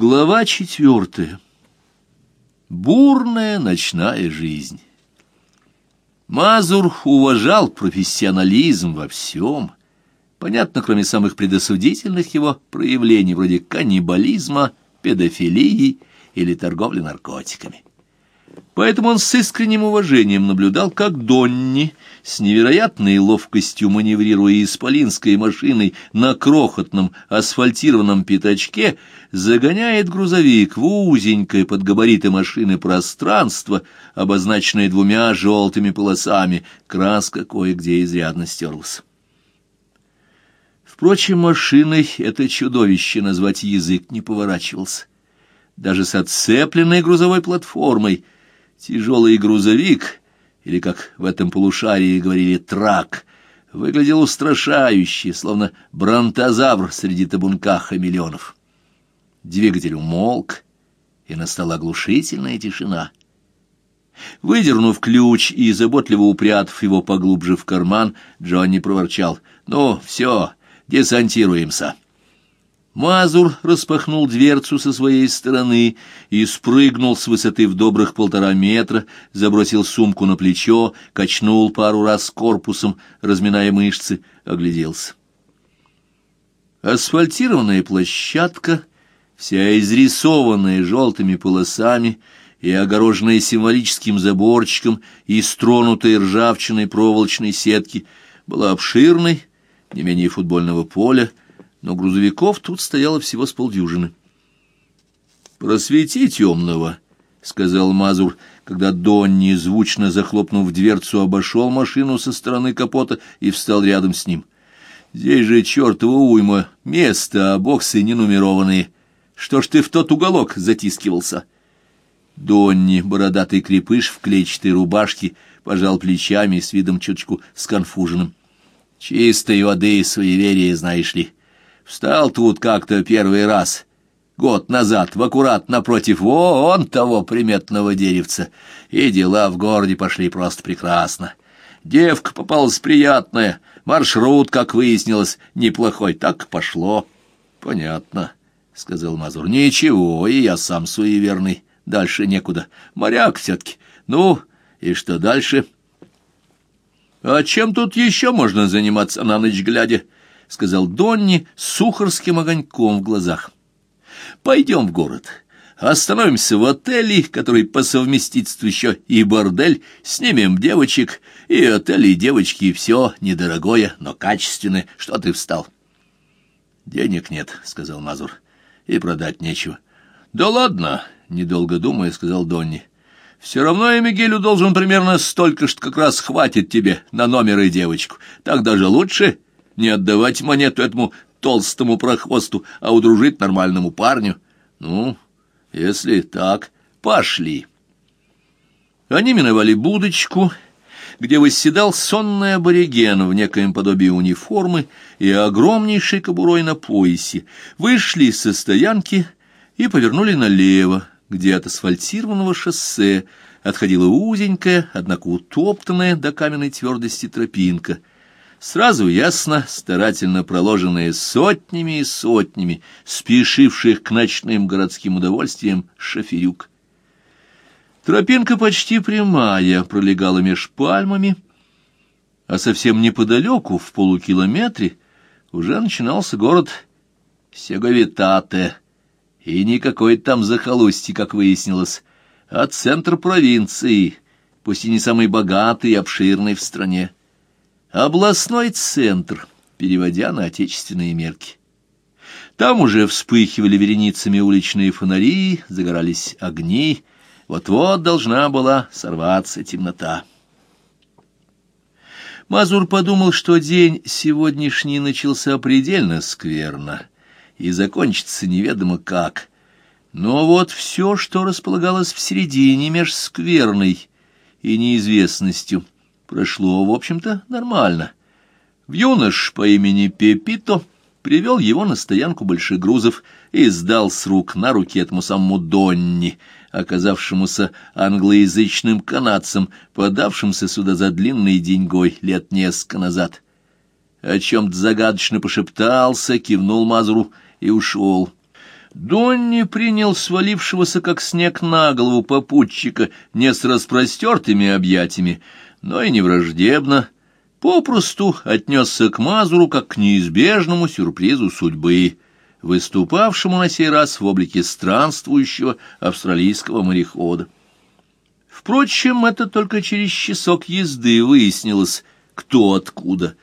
Глава четвертая. Бурная ночная жизнь. Мазур уважал профессионализм во всем, понятно, кроме самых предосудительных его проявлений, вроде каннибализма, педофилии или торговли наркотиками. Поэтому он с искренним уважением наблюдал, как Донни, с невероятной ловкостью маневрируя исполинской машиной на крохотном асфальтированном пятачке, загоняет грузовик в узенькое под габариты машины пространство, обозначенное двумя желтыми полосами, краска кое-где изрядно стерлась. Впрочем, машиной это чудовище назвать язык не поворачивался. Даже с отцепленной грузовой платформой — Тяжелый грузовик, или, как в этом полушарии говорили, трак, выглядел устрашающе, словно бронтозавр среди табунка хамелеонов. Двигатель умолк, и настала оглушительная тишина. Выдернув ключ и заботливо упрятав его поглубже в карман, Джонни проворчал. «Ну, все, десантируемся». Мазур распахнул дверцу со своей стороны и спрыгнул с высоты в добрых полтора метра, забросил сумку на плечо, качнул пару раз корпусом, разминая мышцы, огляделся. Асфальтированная площадка, вся изрисованная желтыми полосами и огороженная символическим заборчиком и стронутой ржавчиной проволочной сетки, была обширной, не менее футбольного поля, но грузовиков тут стояло всего с полдюжины. «Просвети темного», — сказал Мазур, когда Донни, звучно захлопнув дверцу, обошел машину со стороны капота и встал рядом с ним. «Здесь же чертова уйма, место, а боксы ненумерованные. Что ж ты в тот уголок затискивался?» Донни, бородатый крепыш в клетчатой рубашке, пожал плечами с видом чуточку сконфуженным. «Чистой воды и суеверия, знаешь ли». Встал тут как-то первый раз, год назад, в аккурат напротив вон того приметного деревца, и дела в городе пошли просто прекрасно. Девка попалась приятная, маршрут, как выяснилось, неплохой, так пошло. — Понятно, — сказал Мазур. — Ничего, и я сам суеверный, дальше некуда. Моряк все-таки. Ну, и что дальше? — А чем тут еще можно заниматься на ночь глядя? —— сказал Донни с сухарским огоньком в глазах. «Пойдем в город. Остановимся в отеле, который по совместительству еще и бордель, снимем девочек, и отель, и девочки, и все недорогое, но качественное. Что ты встал?» «Денег нет», — сказал Мазур, — «и продать нечего». «Да ладно», — недолго думая, сказал Донни. «Все равно я Мигелю должен примерно столько, что как раз хватит тебе на номер и девочку. Так даже лучше» не отдавать монету этому толстому прохвосту, а удружить нормальному парню. Ну, если так, пошли. Они миновали будочку, где восседал сонный абориген в некоем подобии униформы и огромнейшей кобурой на поясе, вышли со стоянки и повернули налево, где от асфальтированного шоссе отходила узенькая, однако утоптанная до каменной твердости тропинка — Сразу ясно, старательно проложенные сотнями и сотнями, спешивших к ночным городским удовольствиям шоферюк. Тропинка почти прямая, пролегала меж пальмами, а совсем неподалеку, в полукилометре, уже начинался город Сеговитате, и никакой там захолустье, как выяснилось, а центр провинции, пусть и не самый богатый и обширный в стране. Областной центр, переводя на отечественные мерки. Там уже вспыхивали вереницами уличные фонари, загорались огни. Вот-вот должна была сорваться темнота. Мазур подумал, что день сегодняшний начался предельно скверно и закончится неведомо как. Но вот все, что располагалось в середине меж скверной и неизвестностью — прошло, в общем-то, нормально. Юнош по имени Пепито привел его на стоянку больших грузов и сдал с рук на руки этому самому Донни, оказавшемуся англоязычным канадцем, подавшимся сюда за длинной деньгой лет несколько назад. О чем-то загадочно пошептался, кивнул Мазуру и ушел. Донни принял свалившегося, как снег на голову попутчика, не с распростертыми объятиями, но и не враждебно, попросту отнесся к Мазуру как к неизбежному сюрпризу судьбы, выступавшему на сей раз в облике странствующего австралийского морехода. Впрочем, это только через часок езды выяснилось, кто откуда.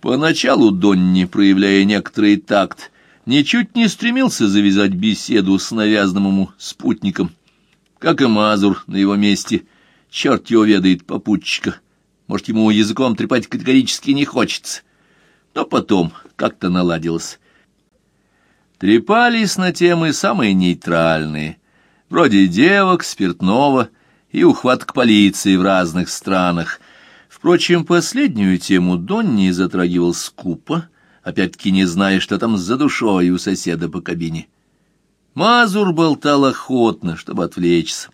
Поначалу Донни, проявляя некоторый такт, ничуть не стремился завязать беседу с навязанным ему спутником. Как и Мазур на его месте, черт его ведает попутчика. Может, ему языком трепать категорически не хочется. Но потом как-то наладилось. Трепались на темы самые нейтральные, вроде девок, спиртного и ухваток полиции в разных странах. Впрочем, последнюю тему Донни затрагивал скупо, опять-таки не зная, что там за душой у соседа по кабине. Мазур болтал охотно, чтобы отвлечься.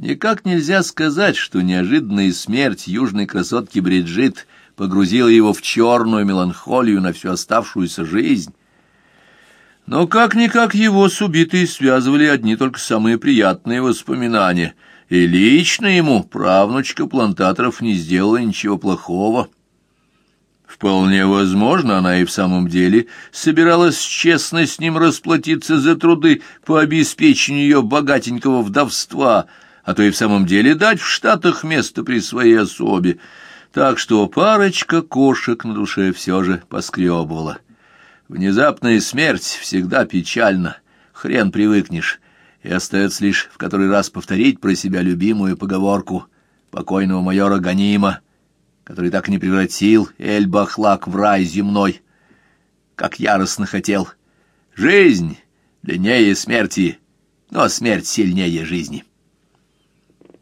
Никак нельзя сказать, что неожиданная смерть южной красотки Бриджит погрузила его в черную меланхолию на всю оставшуюся жизнь. Но как-никак его с убитой связывали одни только самые приятные воспоминания, и лично ему правнучка плантаторов не сделала ничего плохого. Вполне возможно, она и в самом деле собиралась честно с ним расплатиться за труды по обеспечению ее богатенького вдовства, а то и в самом деле дать в Штатах место при своей особе. Так что парочка кошек на душе все же поскребывала. Внезапная смерть всегда печальна, хрен привыкнешь, и остается лишь в который раз повторить про себя любимую поговорку покойного майора Ганима — который так и не превратил Эль-Бахлак в рай земной, как яростно хотел. Жизнь длиннее смерти, но смерть сильнее жизни.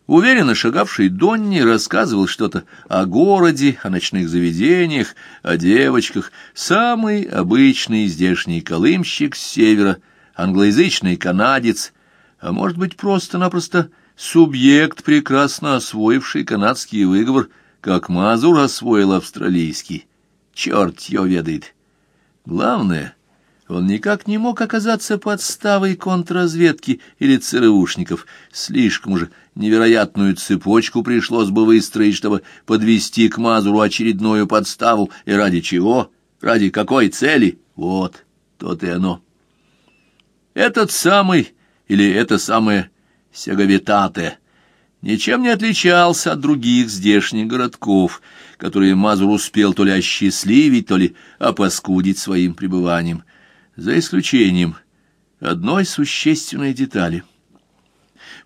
Уверенно шагавший Донни рассказывал что-то о городе, о ночных заведениях, о девочках. Самый обычный здешний колымщик с севера, англоязычный канадец, а может быть просто-напросто субъект, прекрасно освоивший канадский выговор — как Мазур освоил австралийский. Черт его ведает. Главное, он никак не мог оказаться подставой контрразведки или ЦРУшников. Слишком же невероятную цепочку пришлось бы выстроить, чтобы подвести к Мазуру очередную подставу. И ради чего? Ради какой цели? Вот, то-то и оно. Этот самый, или это самое Сеговитате — ничем не отличался от других здешних городков, которые Мазур успел то ли осчастливить, то ли опаскудить своим пребыванием, за исключением одной существенной детали.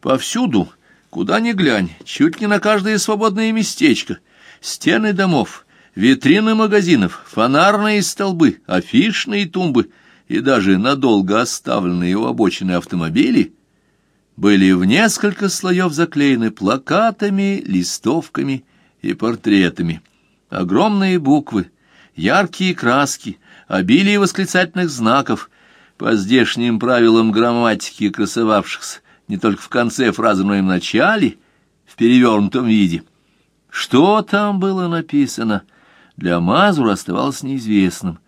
Повсюду, куда ни глянь, чуть не на каждое свободное местечко, стены домов, витрины магазинов, фонарные столбы, афишные тумбы и даже надолго оставленные у обочины автомобили — были в несколько слоев заклеены плакатами, листовками и портретами. Огромные буквы, яркие краски, обилие восклицательных знаков, по здешним правилам грамматики красовавшихся не только в конце фразы, но и в начале, в перевернутом виде. Что там было написано, для Мазура оставалось неизвестным.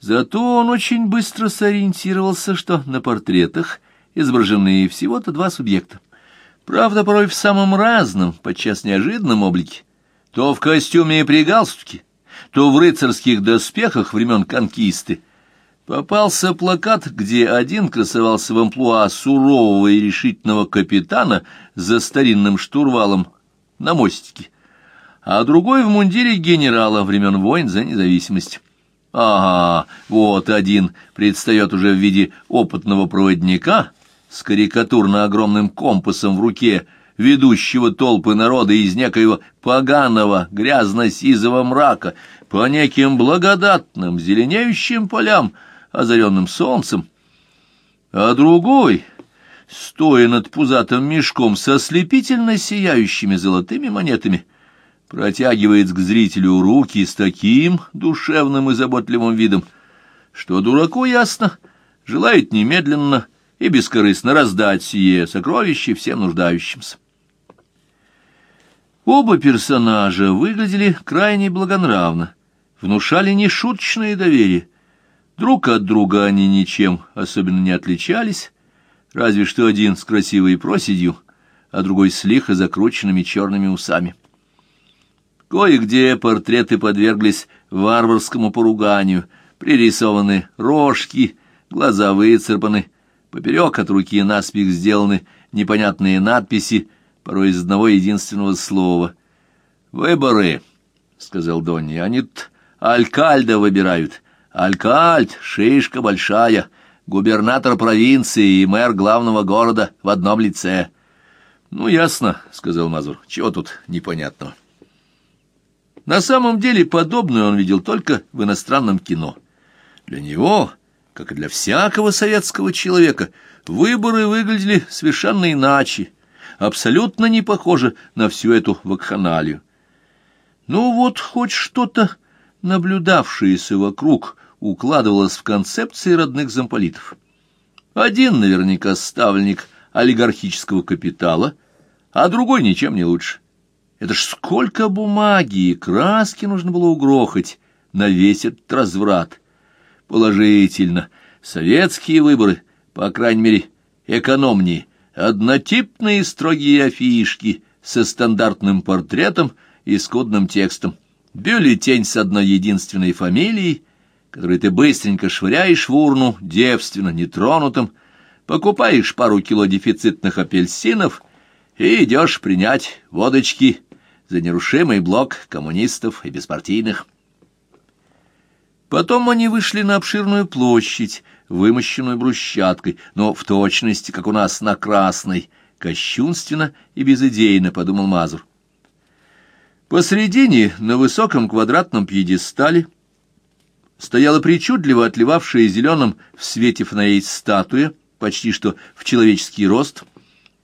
Зато он очень быстро сориентировался, что на портретах — изображены всего-то два субъекта. Правда, порой в самом разном, подчас неожиданном облике. То в костюме и при галстуке, то в рыцарских доспехах времен конкисты. Попался плакат, где один красовался в амплуа сурового и решительного капитана за старинным штурвалом на мостике, а другой в мундире генерала времен войн за независимость. Ага, вот один предстает уже в виде опытного проводника — с карикатурно огромным компасом в руке, ведущего толпы народа из некоего поганого грязно-сизого мрака по неким благодатным зеленеющим полям, озаренным солнцем, а другой, стоя над пузатым мешком со слепительно сияющими золотыми монетами, протягивает к зрителю руки с таким душевным и заботливым видом, что дураку ясно, желает немедленно — и бескорыстно раздать сие сокровище всем нуждающимся. Оба персонажа выглядели крайне благонравно, внушали нешуточное доверие. Друг от друга они ничем особенно не отличались, разве что один с красивой проседью, а другой с лихо закрученными черными усами. Кое-где портреты подверглись варварскому поруганию, пририсованы рожки, глаза выцарпаны, поперек от руки наспех сделаны непонятные надписи, порой из одного единственного слова. «Выборы», — сказал Донни, — «они алькальда выбирают». Алькальд, шишка большая, губернатор провинции и мэр главного города в одном лице. — Ну, ясно, — сказал Мазур, — чего тут непонятного? На самом деле подобное он видел только в иностранном кино. Для него, как и для всякого советского человека, выборы выглядели совершенно иначе, абсолютно не похожи на всю эту вакханалию. Ну вот хоть что-то наблюдавшееся вокруг, укладывалось в концепции родных замполитов. Один наверняка ставленник олигархического капитала, а другой ничем не лучше. Это ж сколько бумаги и краски нужно было угрохать на весь этот разврат. Положительно, советские выборы, по крайней мере, экономнее, однотипные строгие афишки со стандартным портретом и скудным текстом — бюллетень с одной единственной фамилией, который ты быстренько швыряешь в урну, девственно, нетронутым, покупаешь пару кило дефицитных апельсинов и идешь принять водочки за нерушимый блок коммунистов и беспартийных. Потом они вышли на обширную площадь, вымощенную брусчаткой, но в точности, как у нас на Красной, кощунственно и безыдейно, подумал Мазур. Посредине, на высоком квадратном пьедестале, стояла причудливо отливавшая зеленым в свете фонарей статуя, почти что в человеческий рост,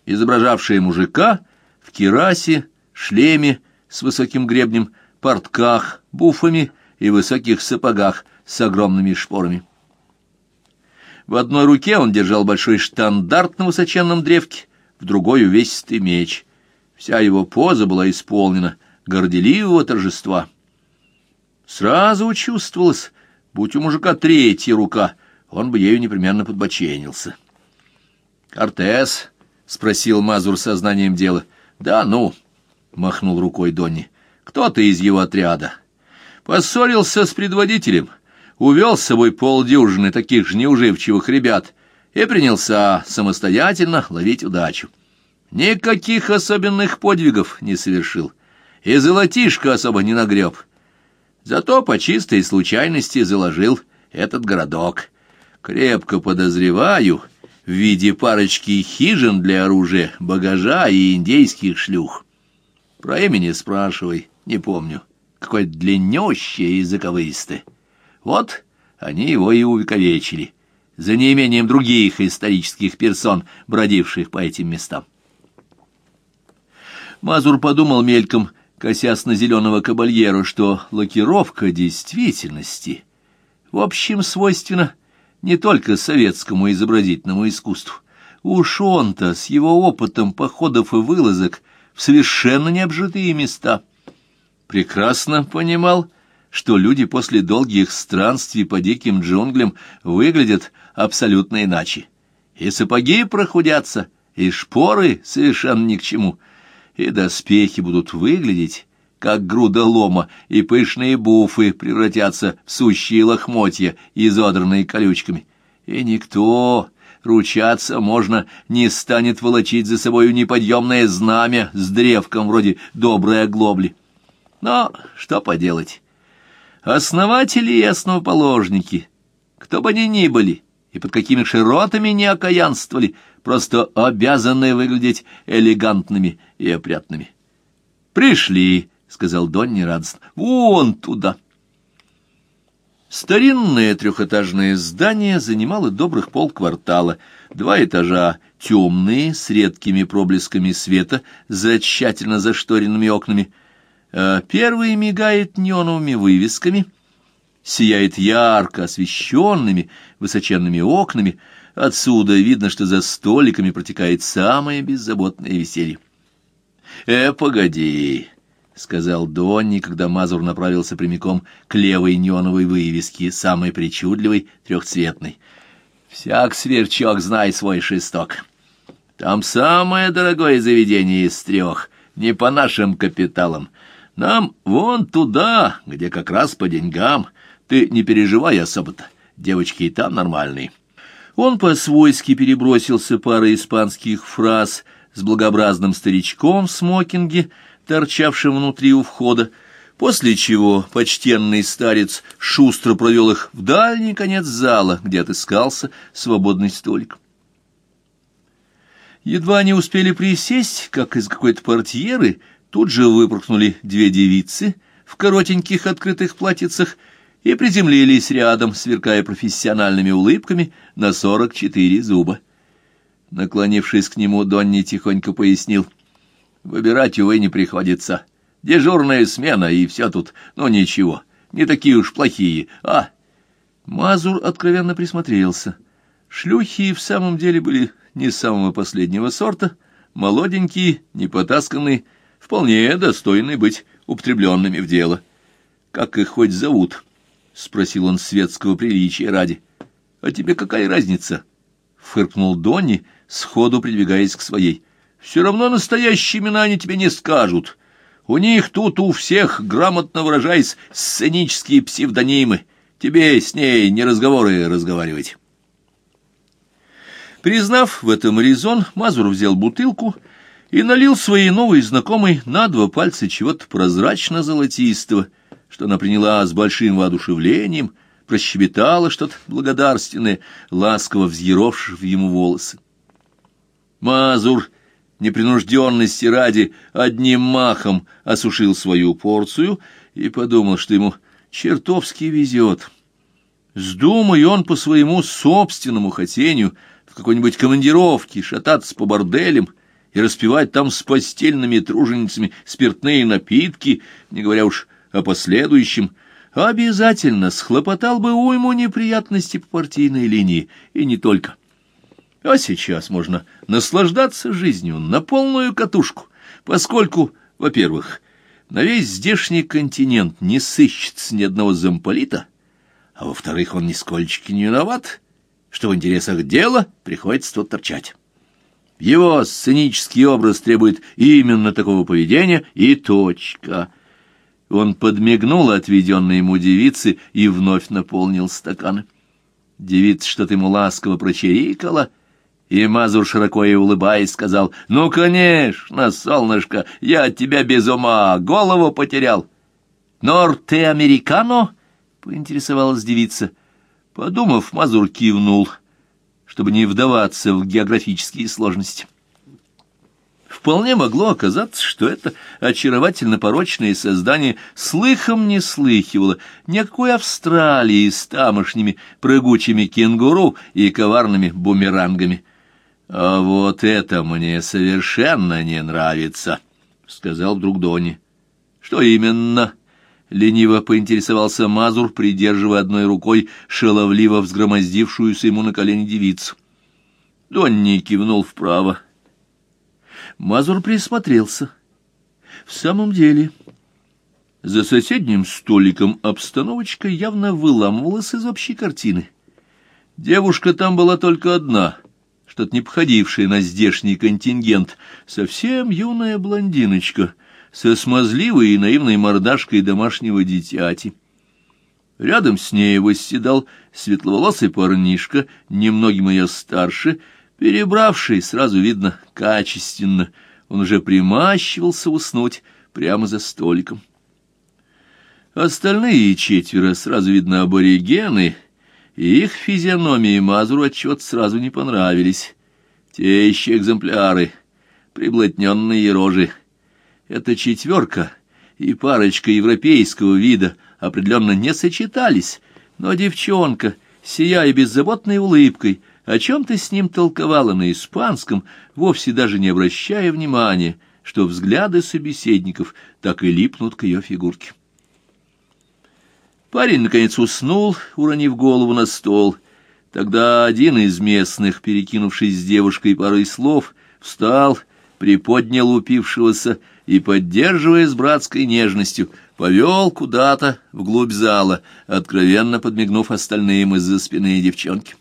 изображавшая мужика в кирасе, шлеме с высоким гребнем, портках, буфами и высоких сапогах с огромными шпорами. В одной руке он держал большой штандарт на высоченном древке, в другой — увесистый меч. Вся его поза была исполнена горделивого торжества. Сразу чувствовалось, будь у мужика третья рука, он бы ею непременно подбоченился. «Кортес?» — спросил Мазур сознанием дела. «Да ну!» — махнул рукой Донни. «Кто-то из его отряда. Поссорился с предводителем, увел с собой полдюжины таких же неуживчивых ребят и принялся самостоятельно ловить удачу. Никаких особенных подвигов не совершил» и золотишко особо не нагреб. Зато по чистой случайности заложил этот городок. Крепко подозреваю, в виде парочки хижин для оружия, багажа и индейских шлюх. Про имени спрашивай, не помню. Какое длиннющее и заковыстое. Вот они его и увековечили, за неимением других исторических персон, бродивших по этим местам. Мазур подумал мельком — косясь на зеленого кабальеру, что лакировка действительности в общем свойственна не только советскому изобразительному искусству. Уж он-то с его опытом походов и вылазок в совершенно необжитые места прекрасно понимал, что люди после долгих странствий по диким джунглям выглядят абсолютно иначе. И сапоги прохудятся, и шпоры совершенно ни к чему — и доспехи будут выглядеть, как груда лома, и пышные буфы превратятся в сущие лохмотья, изодранные колючками. И никто, ручаться можно, не станет волочить за собою неподъемное знамя с древком вроде доброй оглобли. Но что поделать? Основатели и основоположники, кто бы они ни были, и под какими широтами не окаянствовали, просто обязаны выглядеть элегантными и опрятными. «Пришли», — сказал Донни радостно, — «вон туда». Старинное трехэтажное здание занимало добрых полквартала, два этажа темные, с редкими проблесками света, за тщательно зашторенными окнами. А первый мигает неоновыми вывесками, сияет ярко освещенными высоченными окнами, Отсюда видно, что за столиками протекает самое беззаботное веселье. «Э, погоди!» — сказал Донни, когда Мазур направился прямиком к левой неоновой вывеске, самой причудливой, трехцветной. «Всяк сверчок знает свой шесток. Там самое дорогое заведение из трех, не по нашим капиталам. Нам вон туда, где как раз по деньгам. Ты не переживай особо-то, девочки и там нормальные». Он по-свойски перебросился парой испанских фраз с благообразным старичком в смокинге, торчавшим внутри у входа, после чего почтенный старец шустро провел их в дальний конец зала, где отыскался свободный столик. Едва не успели присесть, как из какой-то портьеры тут же выпорхнули две девицы в коротеньких открытых платьицах и приземлились рядом, сверкая профессиональными улыбками на сорок четыре зуба. Наклонившись к нему, Донни тихонько пояснил. «Выбирать, увы, не приходится. Дежурная смена, и все тут. Но ничего, не такие уж плохие, а...» Мазур откровенно присмотрелся. Шлюхи в самом деле были не самого последнего сорта, молоденькие, непотасканные, вполне достойные быть употребленными в дело. «Как их хоть зовут?» — спросил он светского приличия ради. — А тебе какая разница? — фыркнул Донни, сходу придвигаясь к своей. — Все равно настоящие имена они тебе не скажут. У них тут у всех, грамотно выражаясь, сценические псевдонимы. Тебе с ней не разговоры разговаривать. Признав в этом резон, Мазур взял бутылку и налил своей новой знакомой на два пальца чего-то прозрачно-золотистого — что она приняла с большим воодушевлением, прощебетала что-то благодарственное, ласково взъеровшив ему волосы. Мазур, непринужденности ради, одним махом осушил свою порцию и подумал, что ему чертовски везет. Сдумай он по своему собственному хотению в какой-нибудь командировке шататься по борделям и распивать там с постельными труженицами спиртные напитки, не говоря уж о последующем, обязательно схлопотал бы уйму неприятностей по партийной линии, и не только. А сейчас можно наслаждаться жизнью на полную катушку, поскольку, во-первых, на весь здешний континент не сыщется ни одного замполита, а во-вторых, он нисколько не виноват, что в интересах дела приходится тут торчать. Его сценический образ требует именно такого поведения и точка — он подмигнул отведенной ему девице и вновь наполнил стаканы. Девица что-то ему ласково прочирикала, и Мазур, широко и улыбаясь, сказал, «Ну, конечно, солнышко, я от тебя без ума, голову потерял». «Норте американо?» — поинтересовалась девица. Подумав, Мазур кивнул, чтобы не вдаваться в географические сложности. Вполне могло оказаться, что это очаровательно порочное создание слыхом не слыхивало никакой Австралии с тамошними прыгучими кенгуру и коварными бумерангами. «А вот это мне совершенно не нравится», — сказал вдруг Донни. «Что именно?» — лениво поинтересовался Мазур, придерживая одной рукой шаловливо взгромоздившуюся ему на колени девицу. Донни кивнул вправо. Мазур присмотрелся. В самом деле, за соседним столиком обстановочка явно выламывалась из общей картины. Девушка там была только одна, что-то не походившая на здешний контингент, совсем юная блондиночка со смазливой и наивной мордашкой домашнего дитяти. Рядом с ней восседал светловолосый парнишка, немногим ее старше, Перебравший, сразу видно, качественно, он уже примащивался уснуть прямо за столиком. Остальные четверо, сразу видно, аборигены, и их физиономии Мазуру отчет сразу не понравились. Те еще экземпляры, приблотненные рожи. Эта четверка и парочка европейского вида определенно не сочетались, но девчонка, сияя беззаботной улыбкой, — о чем ты с ним толковала на испанском, вовсе даже не обращая внимания, что взгляды собеседников так и липнут к ее фигурке. Парень, наконец, уснул, уронив голову на стол. Тогда один из местных, перекинувшись с девушкой парой слов, встал, приподнял упившегося и, поддерживая с братской нежностью, повел куда-то вглубь зала, откровенно подмигнув остальным из-за спины девчонки.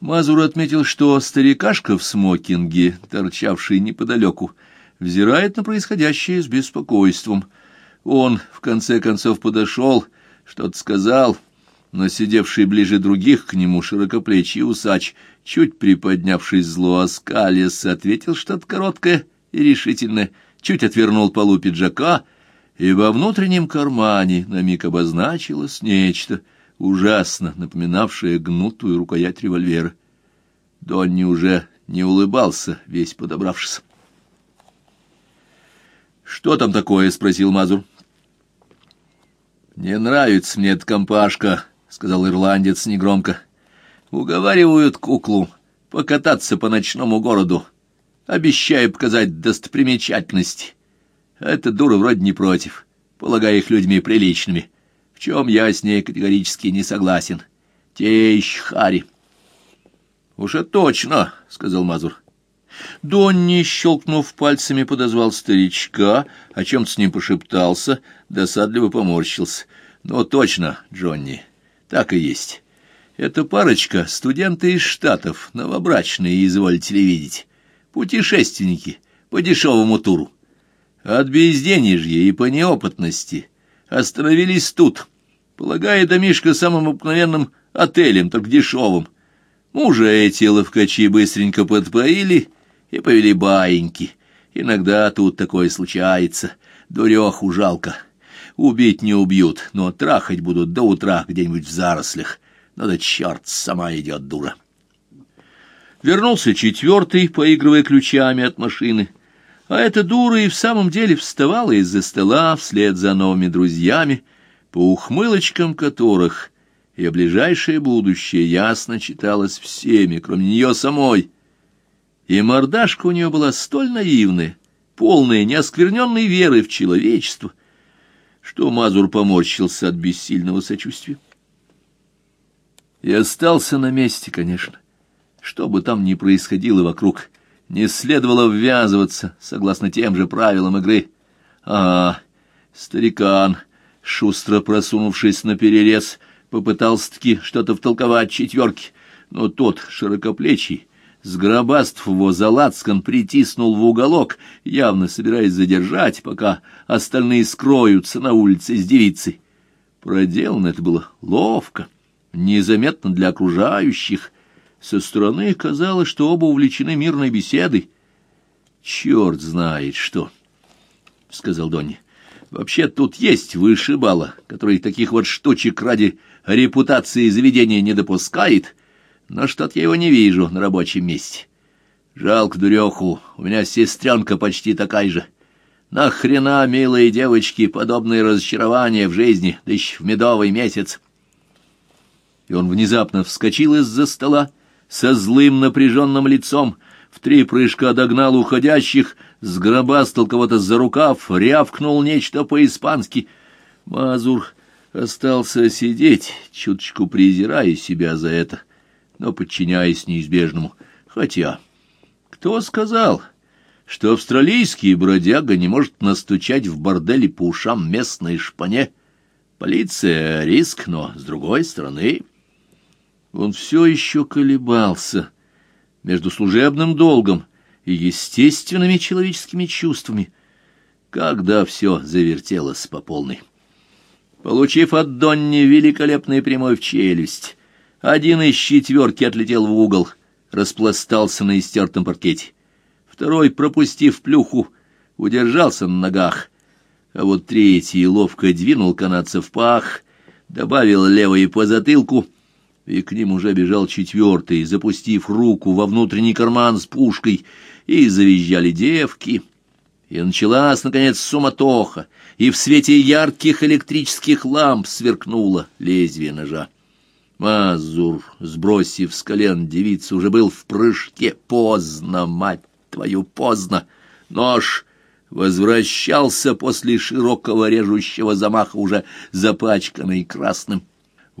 Мазур отметил, что старикашка в смокинге, торчавший неподалеку, взирает на происходящее с беспокойством. Он, в конце концов, подошел, что-то сказал, но сидевший ближе других к нему широкоплечий усач, чуть приподнявшись зло оскалис, ответил что-то короткое и решительное, чуть отвернул полу пиджака, и во внутреннем кармане на миг обозначилось нечто — ужасно напоминавшая гнутую рукоять револьвера. Донни уже не улыбался, весь подобравшись. «Что там такое?» — спросил Мазур. «Не нравится мне эта компашка», — сказал ирландец негромко. «Уговаривают куклу покататься по ночному городу, обещая показать достопримечательности. Эта дура вроде не против, полагая их людьми приличными» чем я с ней категорически не согласен. Тещ Хари. — Уже точно, — сказал Мазур. Донни, щелкнув пальцами, подозвал старичка, о чем-то с ним пошептался, досадливо поморщился. — Ну, точно, Джонни, так и есть. Эта парочка — студенты из Штатов, новобрачные, извольте ли видеть. Путешественники по дешевому туру. От безденежья и по неопытности остановились тут, полагая домишко самым обыкновенным отелем, так дешевым. Мужа эти ловкачи быстренько подпоили и повели баиньки. Иногда тут такое случается, дуреху жалко. Убить не убьют, но трахать будут до утра где-нибудь в зарослях. Ну да черт, сама идет дура. Вернулся четвертый, поигрывая ключами от машины. А эта дура и в самом деле вставала из-за стола вслед за новыми друзьями, по ухмылочкам которых и ближайшее будущее ясно читалось всеми, кроме нее самой. И мордашка у нее была столь наивная, полная неоскверненной веры в человечество, что Мазур поморщился от бессильного сочувствия. И остался на месте, конечно, что бы там ни происходило вокруг — не следовало ввязываться, согласно тем же правилам игры. А, старикан, шустро просунувшись на перерез, попытался-таки что-то втолковать четверке, но тот, широкоплечий, сгробаств его за лацкан, притиснул в уголок, явно собираясь задержать, пока остальные скроются на улице с девицей. Проделано это было ловко, незаметно для окружающих, со стороны казалось, что оба увлечены мирной беседой. «Черт знает что», — сказал Донни. «Вообще тут есть вышибала, который таких вот штучек ради репутации заведения не допускает, но что-то я его не вижу на рабочем месте. Жалко дуреху, у меня сестренка почти такая же. Нахрена, милые девочки, подобные разочарования в жизни, да еще в медовый месяц?» И он внезапно вскочил из-за стола, со злым напряженным лицом, в три прыжка догнал уходящих, сгробастал кого-то за рукав, рявкнул нечто по-испански. Мазур остался сидеть, чуточку презирая себя за это, но подчиняясь неизбежному. Хотя, кто сказал, что австралийский бродяга не может настучать в борделе по ушам местной шпане? Полиция — риск, но, с другой стороны... Он все еще колебался между служебным долгом и естественными человеческими чувствами, когда все завертелось по полной. Получив от Донни великолепный прямой в челюсть, один из четверки отлетел в угол, распластался на истертом паркете. Второй, пропустив плюху, удержался на ногах, а вот третий ловко двинул канадца в пах, добавил левой по затылку — и к ним уже бежал четвертый, запустив руку во внутренний карман с пушкой, и завизжали девки. И началась, наконец, суматоха, и в свете ярких электрических ламп сверкнуло лезвие ножа. Мазур, сбросив с колен девицу, уже был в прыжке. Поздно, мать твою, поздно! Нож возвращался после широкого режущего замаха, уже запачканный красным.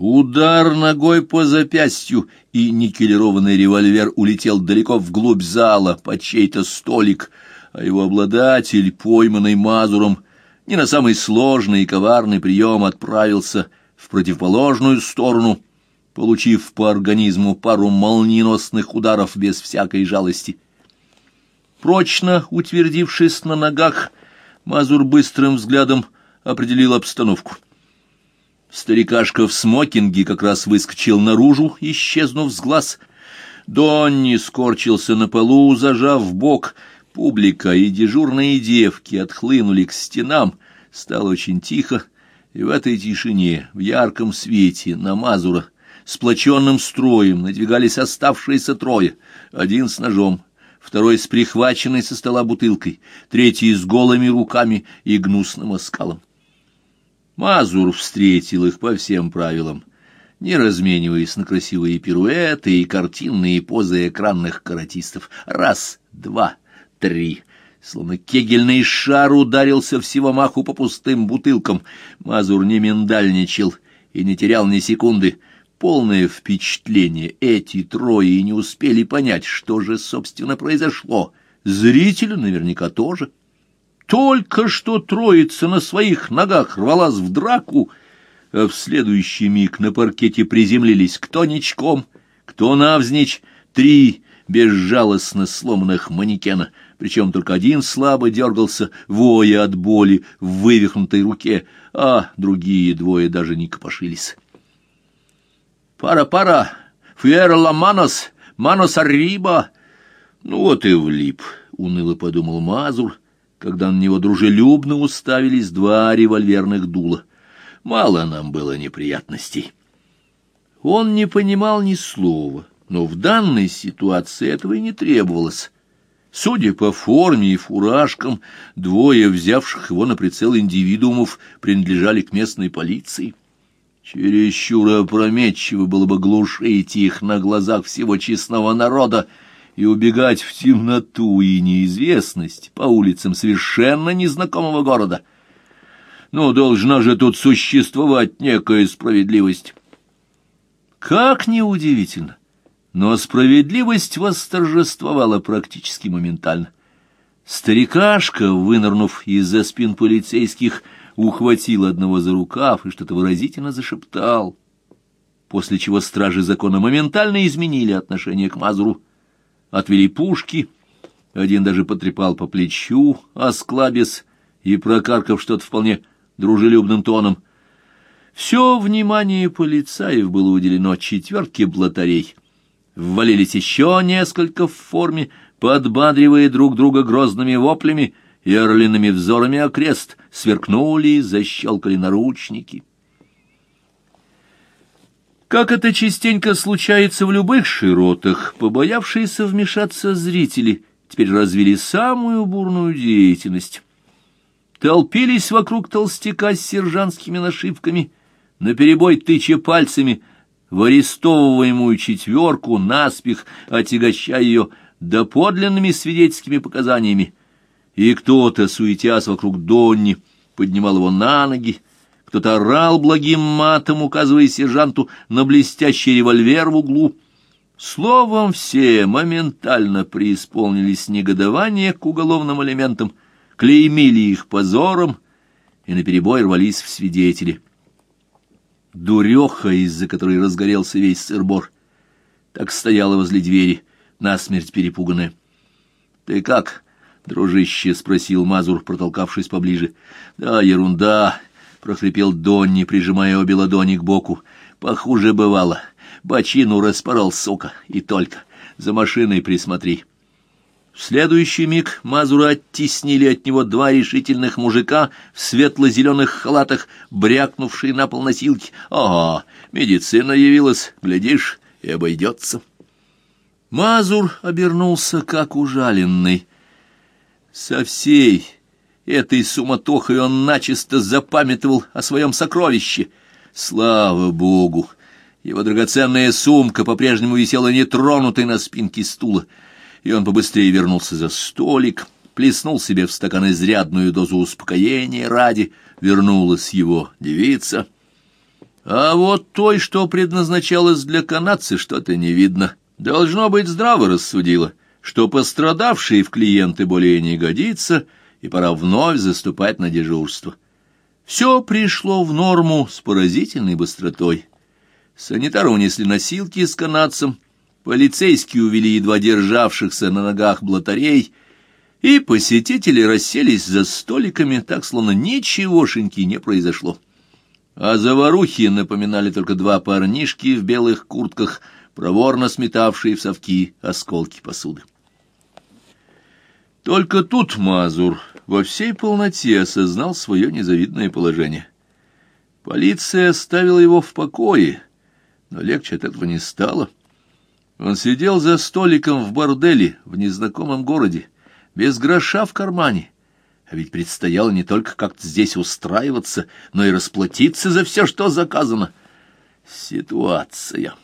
Удар ногой по запястью, и никелированный револьвер улетел далеко вглубь зала, под чей-то столик, а его обладатель, пойманный Мазуром, не на самый сложный и коварный прием отправился в противоположную сторону, получив по организму пару молниеносных ударов без всякой жалости. Прочно утвердившись на ногах, Мазур быстрым взглядом определил обстановку — Старикашка в смокинге как раз выскочил наружу, исчезнув с глаз. Донни скорчился на полу, зажав бок. Публика и дежурные девки отхлынули к стенам. Стало очень тихо, и в этой тишине, в ярком свете, на Мазура, сплоченным строем надвигались оставшиеся трое. Один с ножом, второй с прихваченной со стола бутылкой, третий с голыми руками и гнусным оскалом. Мазур встретил их по всем правилам, не размениваясь на красивые пируэты и картинные позы экранных каратистов. Раз, два, три. Словно кегельный шар ударился всего маху по пустым бутылкам. Мазур не миндальничал и не терял ни секунды. Полное впечатление эти трое и не успели понять, что же, собственно, произошло. Зрителю наверняка тоже. — только что троица на своих ногах рвалась в драку, а в следующий миг на паркете приземлились кто ничком, кто навзничь, три безжалостно сломанных манекена, причем только один слабо дергался, воя от боли в вывихнутой руке, а другие двое даже не копошились. «Пара-пара! Фуэра ла манос! Манос арриба!» «Ну вот и влип», — уныло подумал Мазур, когда на него дружелюбно уставились два револьверных дула. Мало нам было неприятностей. Он не понимал ни слова, но в данной ситуации этого и не требовалось. Судя по форме и фуражкам, двое взявших его на прицел индивидуумов принадлежали к местной полиции. Чересчур опрометчиво было бы глушить их на глазах всего честного народа, и убегать в темноту и неизвестность по улицам совершенно незнакомого города. Ну, должна же тут существовать некая справедливость. Как неудивительно, но справедливость восторжествовала практически моментально. Старикашка, вынырнув из-за спин полицейских, ухватил одного за рукав и что-то выразительно зашептал, после чего стражи закона моментально изменили отношение к Мазуру отвели пушки, один даже потрепал по плечу, осклабясь и прокаркав что-то вполне дружелюбным тоном. Все внимание полицаев было уделено четверке блатарей. Ввалились еще несколько в форме, подбадривая друг друга грозными воплями и орлиными взорами окрест, сверкнули и защелкали наручники. Как это частенько случается в любых широтах, побоявшиеся вмешаться зрители теперь развили самую бурную деятельность. Толпились вокруг толстяка с сержантскими нашивками, наперебой тыча пальцами в арестовываемую четверку, наспех отягощая ее доподлинными свидетельскими показаниями. И кто-то, суетясь вокруг Донни, поднимал его на ноги, кто-то орал благим матом, указывая сержанту на блестящий револьвер в углу. Словом, все моментально преисполнились негодования к уголовным элементам, клеймили их позором и наперебой рвались в свидетели. Дуреха, из-за которой разгорелся весь сырбор, так стояла возле двери, насмерть перепуганная. — Ты как, дружище? — спросил Мазур, протолкавшись поближе. — Да, ерунда, — прохрипел Донни, прижимая обе ладони к боку. «Похуже бывало. Бочину распорол, сука, и только. За машиной присмотри». В следующий миг Мазура оттеснили от него два решительных мужика в светло-зеленых халатах, брякнувшие на пол носилки. «Ага, медицина явилась, глядишь, и обойдется». Мазур обернулся, как ужаленный. Со всей Этой суматохой он начисто запамятовал о своем сокровище. Слава богу! Его драгоценная сумка по-прежнему висела нетронутой на спинке стула, и он побыстрее вернулся за столик, плеснул себе в стакан изрядную дозу успокоения ради, вернулась его девица. А вот той, что предназначалась для канадцы, что-то не видно. Должно быть, здраво рассудила, что пострадавший в клиенты более не годится, и пора вновь заступать на дежурство. Все пришло в норму с поразительной быстротой. Санитары унесли носилки с канадцем, полицейские увели едва державшихся на ногах блатарей, и посетители расселись за столиками, так словно ничегошеньки не произошло. А заварухи напоминали только два парнишки в белых куртках, проворно сметавшие в совки осколки посуды. Только тут Мазур во всей полноте осознал свое незавидное положение. Полиция оставила его в покое, но легче от этого не стало. Он сидел за столиком в борделе в незнакомом городе, без гроша в кармане. А ведь предстояло не только как-то здесь устраиваться, но и расплатиться за все, что заказано. Ситуация.